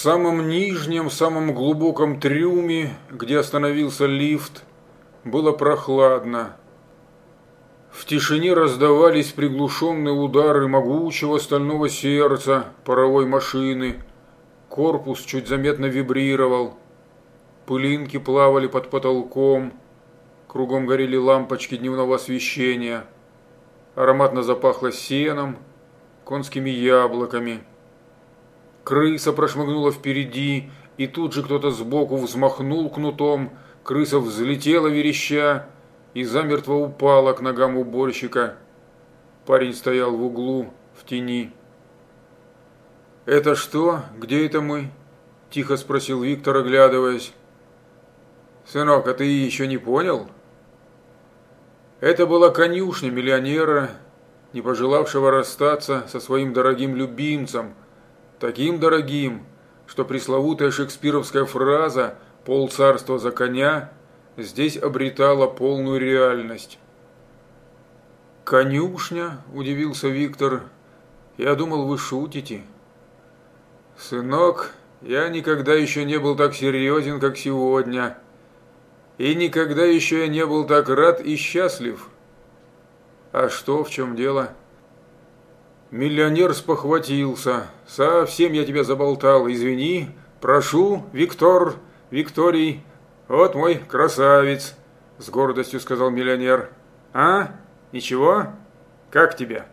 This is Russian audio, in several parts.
самом нижнем, самом глубоком трюме, где остановился лифт, было прохладно. В тишине раздавались приглушенные удары могучего стального сердца паровой машины. Корпус чуть заметно вибрировал. Пылинки плавали под потолком. Кругом горели лампочки дневного освещения. Ароматно запахло сеном, конскими яблоками. Крыса прошмыгнула впереди, и тут же кто-то сбоку взмахнул кнутом. Крыса взлетела вереща и замертво упала к ногам уборщика. Парень стоял в углу, в тени. «Это что? Где это мы?» – тихо спросил Виктор, оглядываясь. «Сынок, а ты еще не понял?» Это была конюшня миллионера, не пожелавшего расстаться со своим дорогим любимцем, таким дорогим, что пресловутая шекспировская фраза «пол царства за коня» здесь обретала полную реальность. «Конюшня?» – удивился Виктор. «Я думал, вы шутите». «Сынок, я никогда еще не был так серьезен, как сегодня», и никогда еще я не был так рад и счастлив. А что, в чем дело? Миллионер спохватился. Совсем я тебя заболтал, извини. Прошу, Виктор, Викторий, вот мой красавец, с гордостью сказал миллионер. А? Ничего? Как тебя?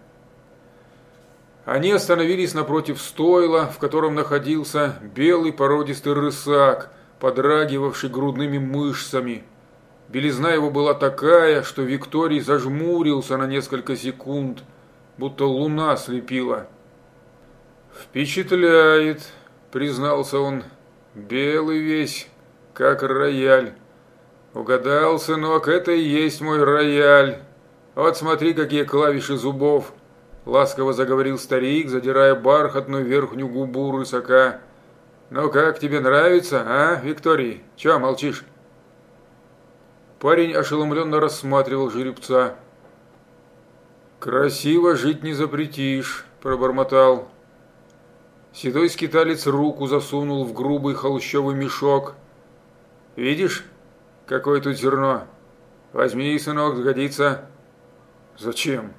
Они остановились напротив стойла, в котором находился белый породистый рысак – подрагивавший грудными мышцами. Белизна его была такая, что Викторий зажмурился на несколько секунд, будто луна слепила. «Впечатляет», — признался он, — «белый весь, как рояль». «Угадал, сынок, это и есть мой рояль. Вот смотри, какие клавиши зубов!» Ласково заговорил старик, задирая бархатную верхнюю губу рысака. «Ну как, тебе нравится, а, Викторий? Чего молчишь?» Парень ошеломленно рассматривал жеребца. «Красиво жить не запретишь», – пробормотал. Седой скиталец руку засунул в грубый холщовый мешок. «Видишь, какое тут зерно? Возьми, сынок, сгодится». «Зачем?»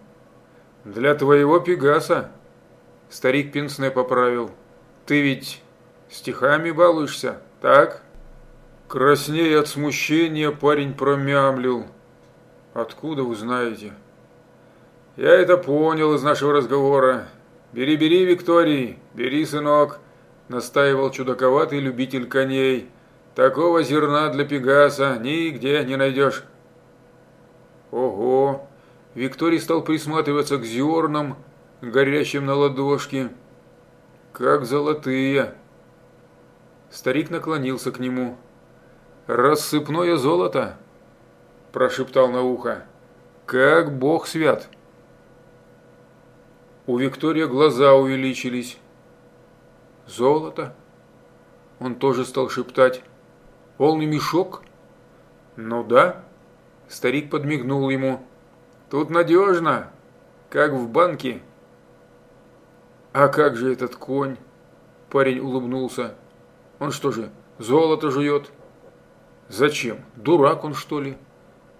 «Для твоего пегаса», – старик Пенсне поправил. «Ты ведь Стихами балуешься, так?» Краснея от смущения, парень промямлил. «Откуда вы знаете?» «Я это понял из нашего разговора. Бери, бери, Викторий, бери, сынок», настаивал чудаковатый любитель коней. «Такого зерна для Пегаса нигде не найдешь». «Ого!» Викторий стал присматриваться к зернам, горящим на ладошке. «Как золотые!» Старик наклонился к нему. «Рассыпное золото!» – прошептал на ухо. «Как бог свят!» У Виктория глаза увеличились. «Золото?» Он тоже стал шептать. «Полный мешок?» «Ну да». Старик подмигнул ему. «Тут надежно, как в банке». «А как же этот конь?» Парень улыбнулся. Он что же, золото жует? Зачем? Дурак он, что ли?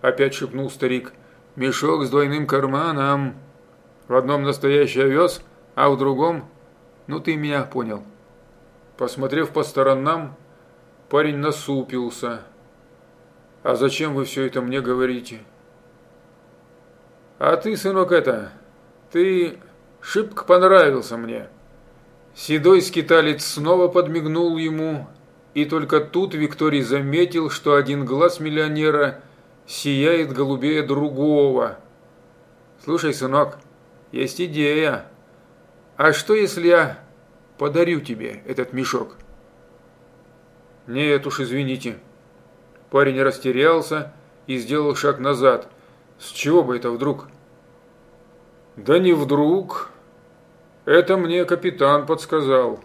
Опять шепнул старик. Мешок с двойным карманом. В одном настоящий овес, а в другом... Ну, ты меня понял. Посмотрев по сторонам, парень насупился. А зачем вы все это мне говорите? А ты, сынок, это... Ты шибко понравился мне. Седой скиталец снова подмигнул ему, и только тут Викторий заметил, что один глаз миллионера сияет голубее другого. «Слушай, сынок, есть идея. А что, если я подарю тебе этот мешок?» «Нет уж, извините». Парень растерялся и сделал шаг назад. «С чего бы это вдруг?» «Да не вдруг», это мне капитан подсказал.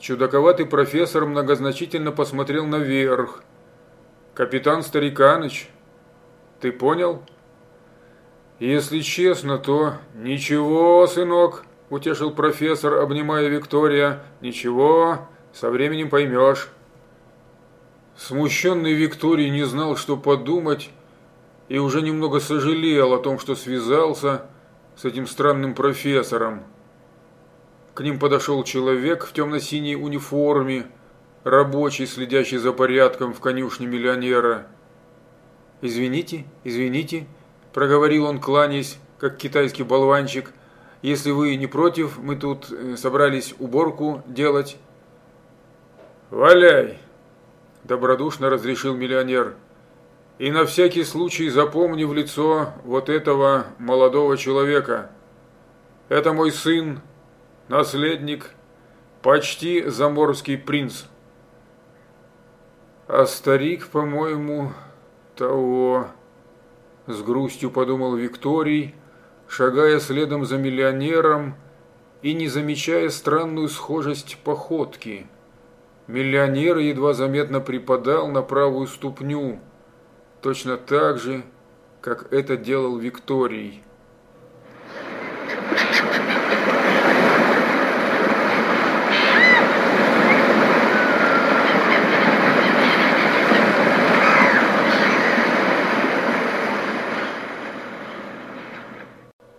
Чудаковатый профессор многозначительно посмотрел наверх. Капитан Стариканыч, ты понял? Если честно, то ничего, сынок, утешил профессор, обнимая Виктория. Ничего, Со временем поймешь. Смущенный Викторий не знал, что подумать, и уже немного сожалел о том, что связался с этим странным профессором. К ним подошел человек в темно-синей униформе, рабочий, следящий за порядком в конюшне миллионера. «Извините, извините», – проговорил он, кланясь, как китайский болванчик. «Если вы не против, мы тут э, собрались уборку делать». «Валяй!» – добродушно разрешил миллионер. «И на всякий случай запомни в лицо вот этого молодого человека. Это мой сын, наследник, почти заморский принц». «А старик, по-моему, того...» С грустью подумал Викторий, шагая следом за миллионером и не замечая странную схожесть походки – Миллионер едва заметно припадал на правую ступню, точно так же, как это делал Викторий.